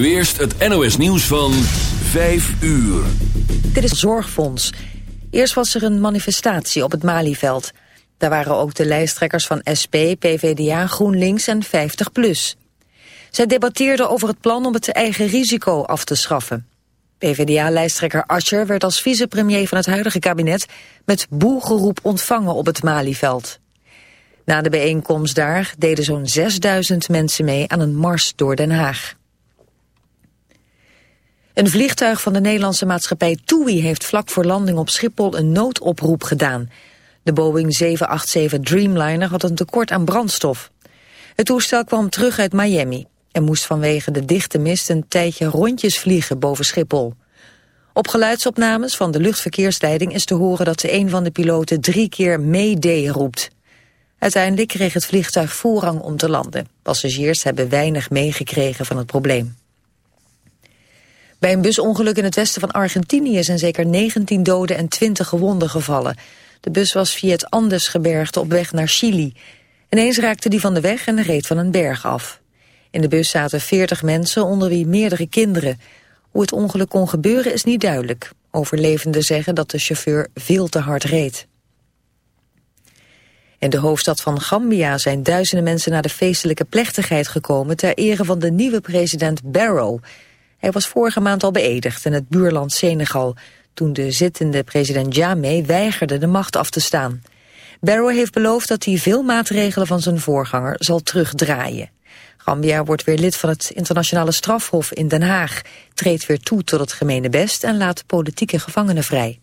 nu eerst het NOS nieuws van 5 uur. Dit is het Zorgfonds. Eerst was er een manifestatie op het Malieveld. Daar waren ook de lijsttrekkers van SP, PVDA, GroenLinks en 50PLUS. Zij debatteerden over het plan om het eigen risico af te schaffen. PVDA-lijsttrekker Ascher werd als vicepremier van het huidige kabinet... met boegeroep ontvangen op het Malieveld. Na de bijeenkomst daar deden zo'n 6000 mensen mee aan een mars door Den Haag. Een vliegtuig van de Nederlandse maatschappij TUI heeft vlak voor landing op Schiphol een noodoproep gedaan. De Boeing 787 Dreamliner had een tekort aan brandstof. Het toestel kwam terug uit Miami en moest vanwege de dichte mist een tijdje rondjes vliegen boven Schiphol. Op geluidsopnames van de luchtverkeersleiding is te horen dat ze een van de piloten drie keer Mayday roept. Uiteindelijk kreeg het vliegtuig voorrang om te landen. Passagiers hebben weinig meegekregen van het probleem. Bij een busongeluk in het westen van Argentinië zijn zeker 19 doden en 20 gewonden gevallen. De bus was via het Andesgebergte op weg naar Chili. Ineens raakte die van de weg en reed van een berg af. In de bus zaten 40 mensen, onder wie meerdere kinderen. Hoe het ongeluk kon gebeuren is niet duidelijk. Overlevenden zeggen dat de chauffeur veel te hard reed. In de hoofdstad van Gambia zijn duizenden mensen naar de feestelijke plechtigheid gekomen... ter ere van de nieuwe president Barrow... Hij was vorige maand al beëdigd in het buurland Senegal... toen de zittende president Jammeh weigerde de macht af te staan. Barrow heeft beloofd dat hij veel maatregelen van zijn voorganger zal terugdraaien. Gambia wordt weer lid van het internationale strafhof in Den Haag... treedt weer toe tot het gemene best en laat politieke gevangenen vrij.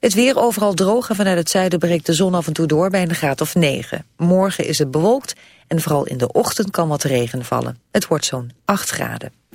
Het weer overal droog vanuit het zuiden breekt de zon af en toe door bij een graad of 9. Morgen is het bewolkt en vooral in de ochtend kan wat regen vallen. Het wordt zo'n 8 graden.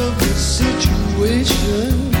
of the situation.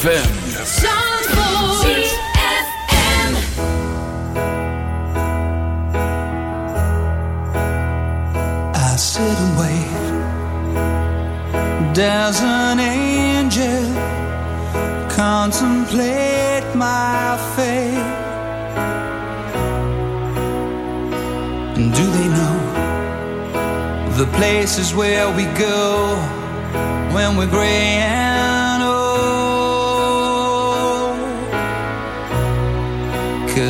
ZFM. sit and wait. does an angel contemplate my fate. And do they know the places where we go when we're gray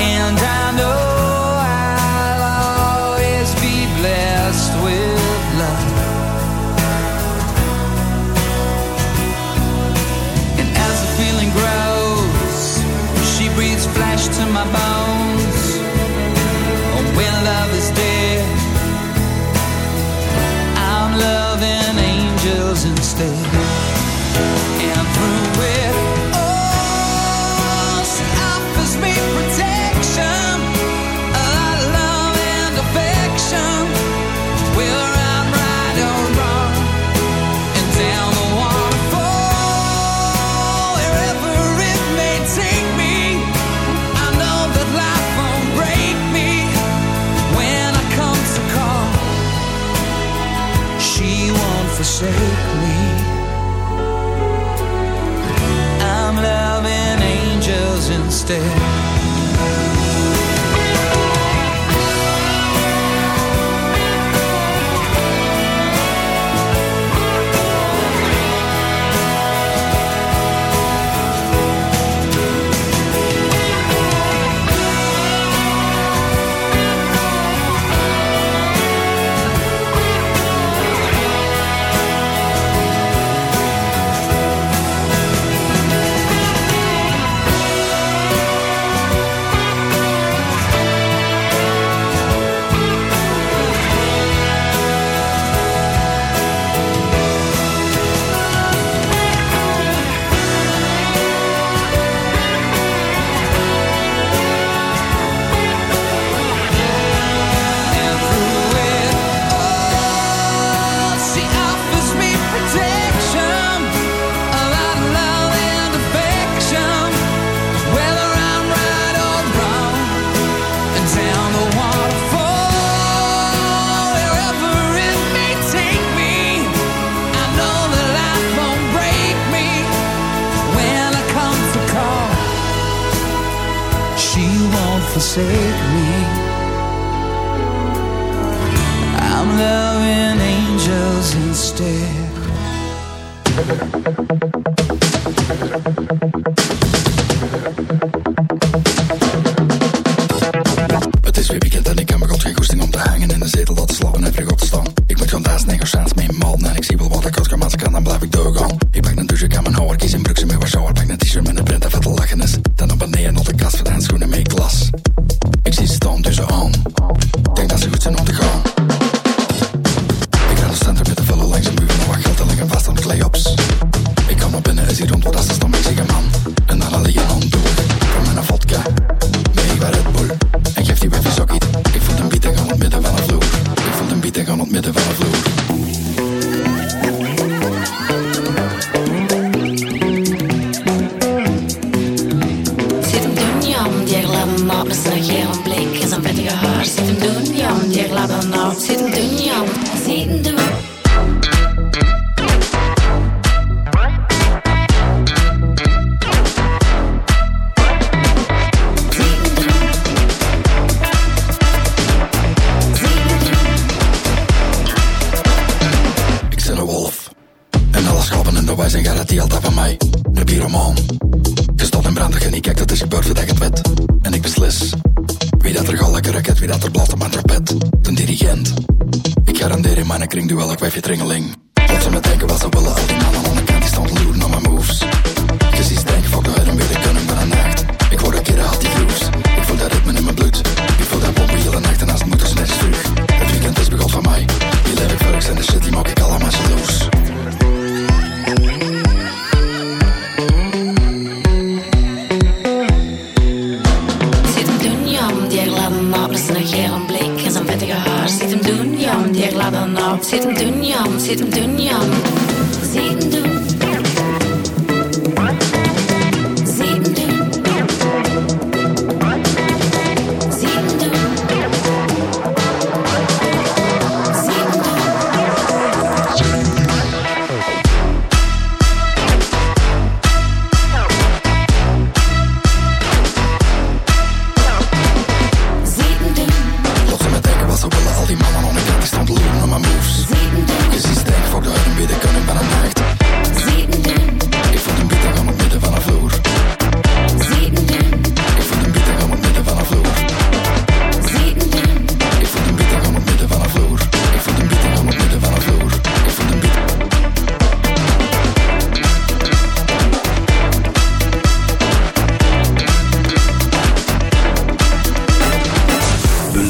And I know I'll always be blessed with love And as the feeling grows She breathes flesh to my bones when love is dead I'm loving angels instead te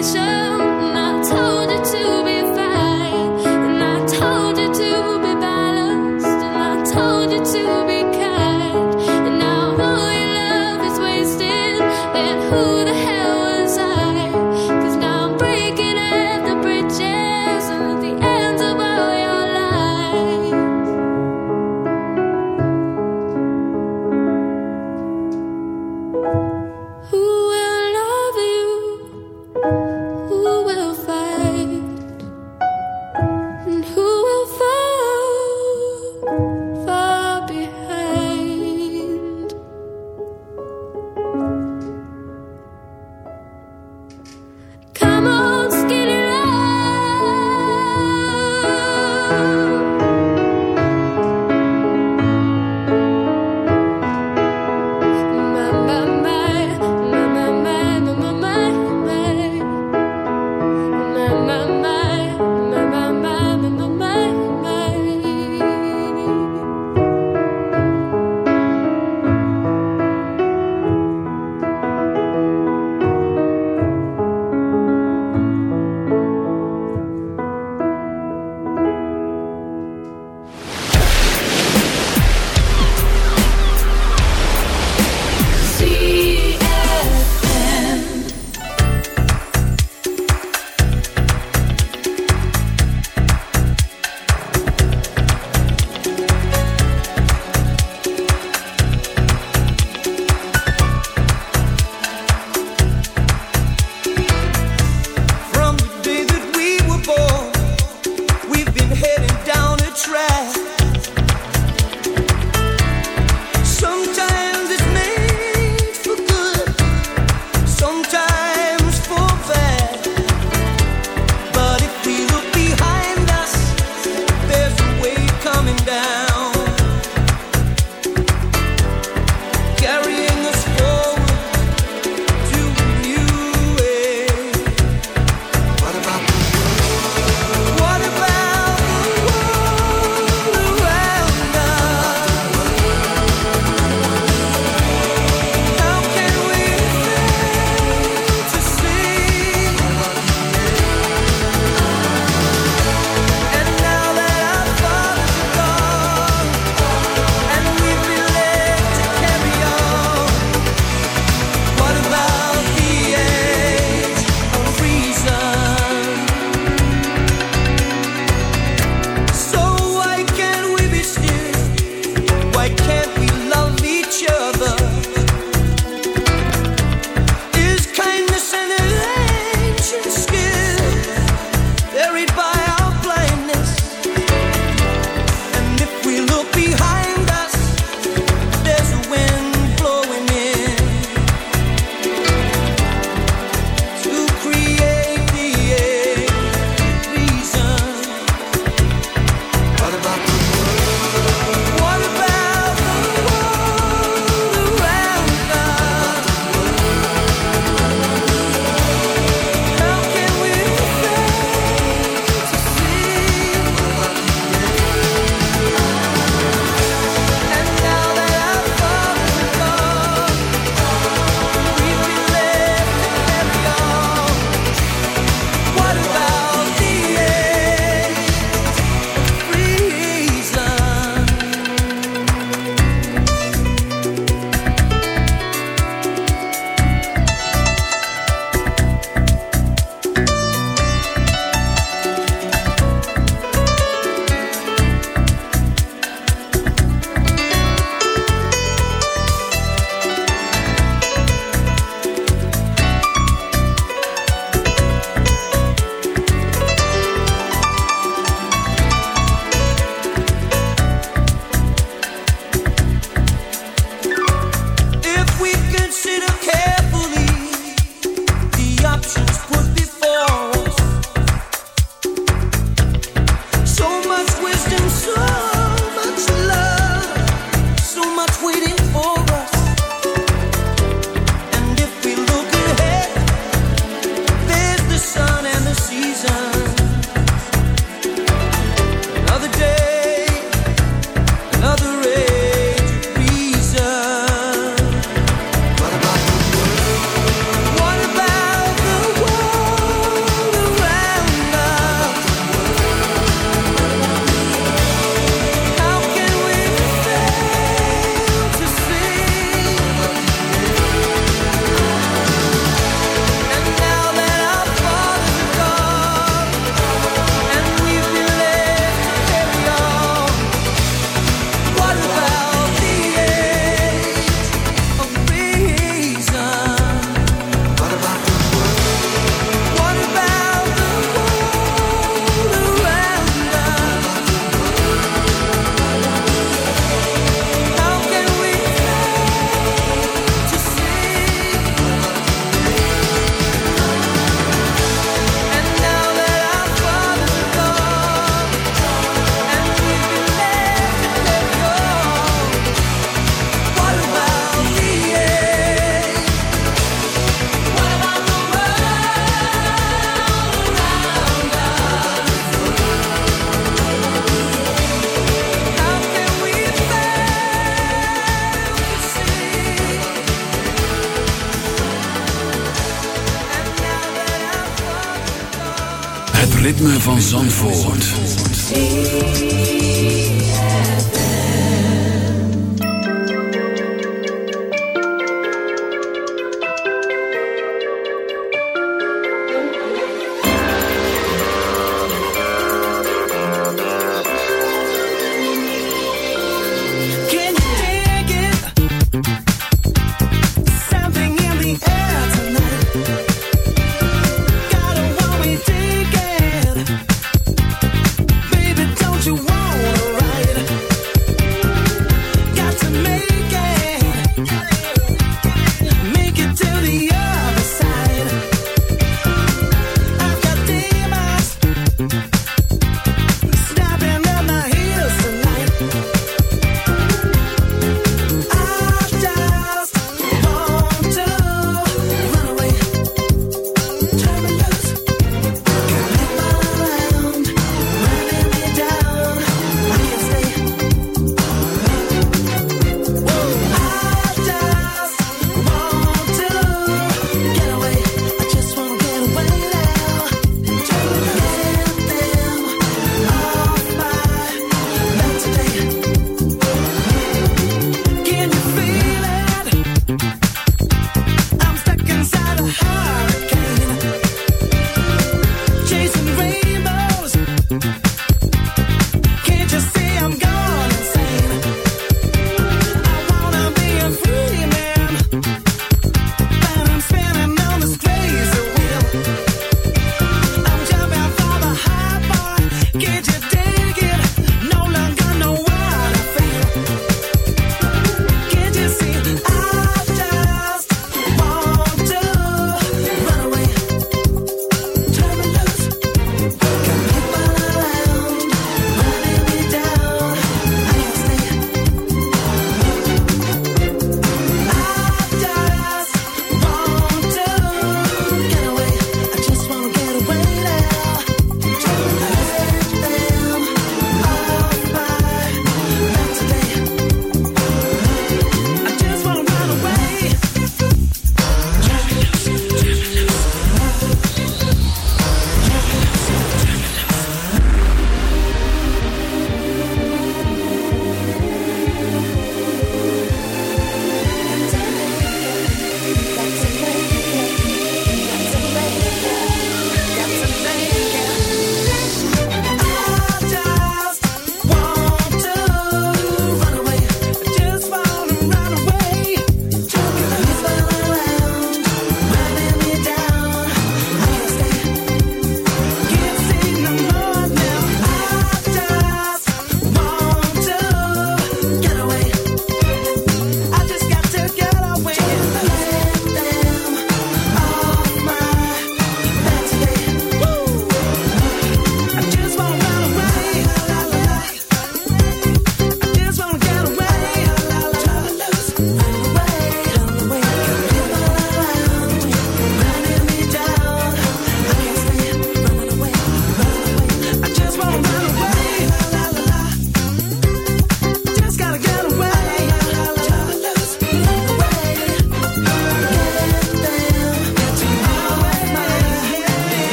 理想。Zandvoort.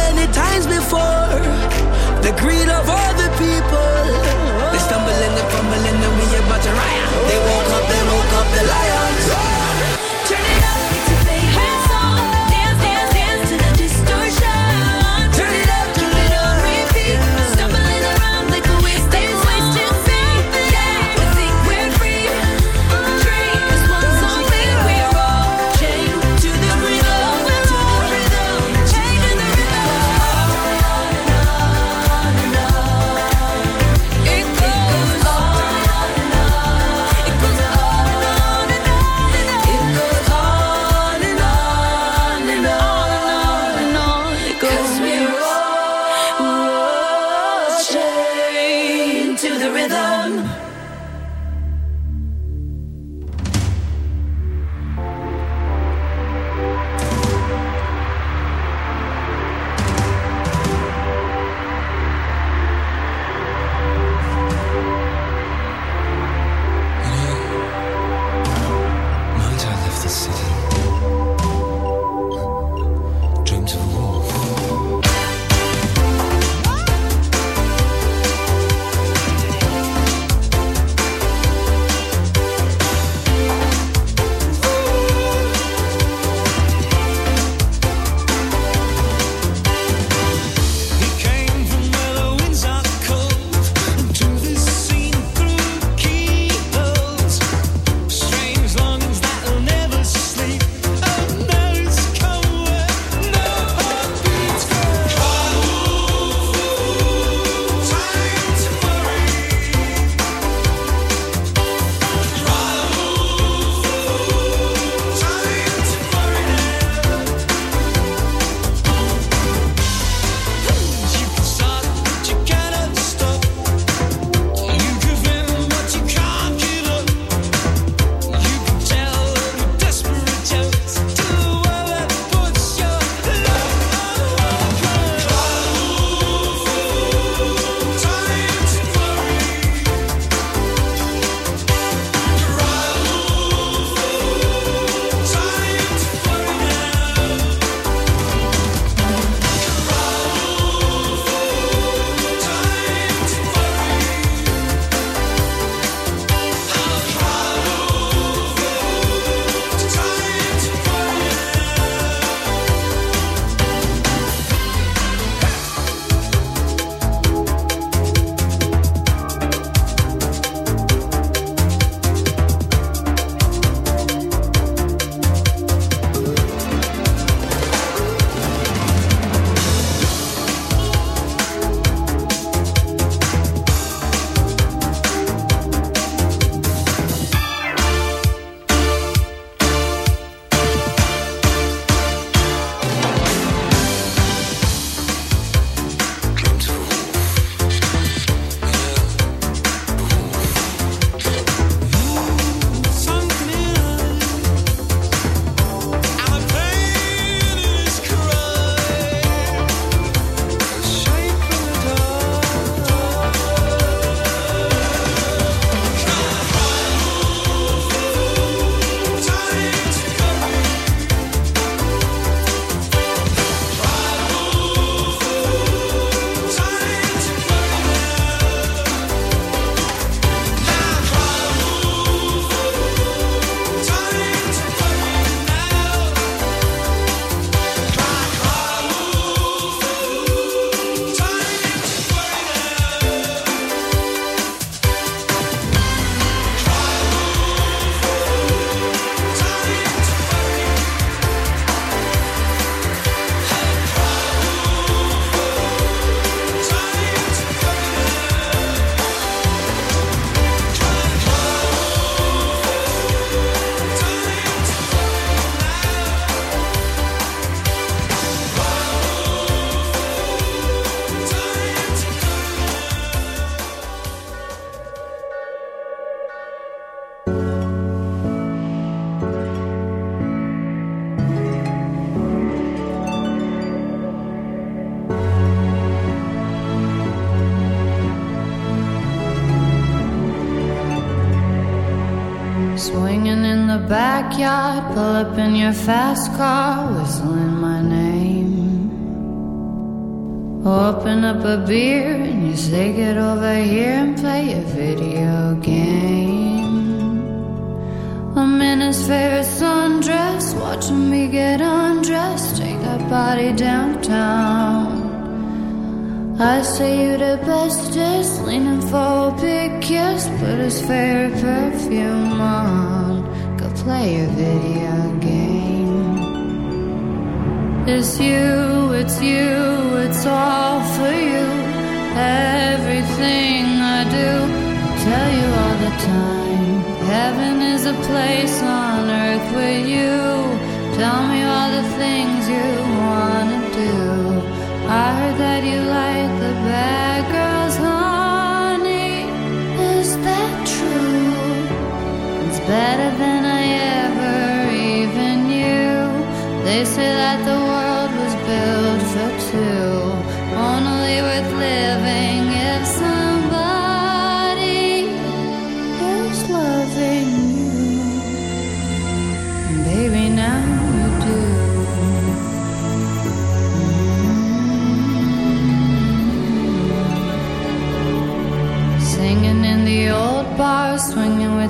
many times before. The greed of all the people. They stumbling and fumbling and we about to riot. They woke up a place on earth with you. Tell me all the things you wanna do. I heard that you like the bad girls, honey. Is that true? It's better than.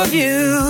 of you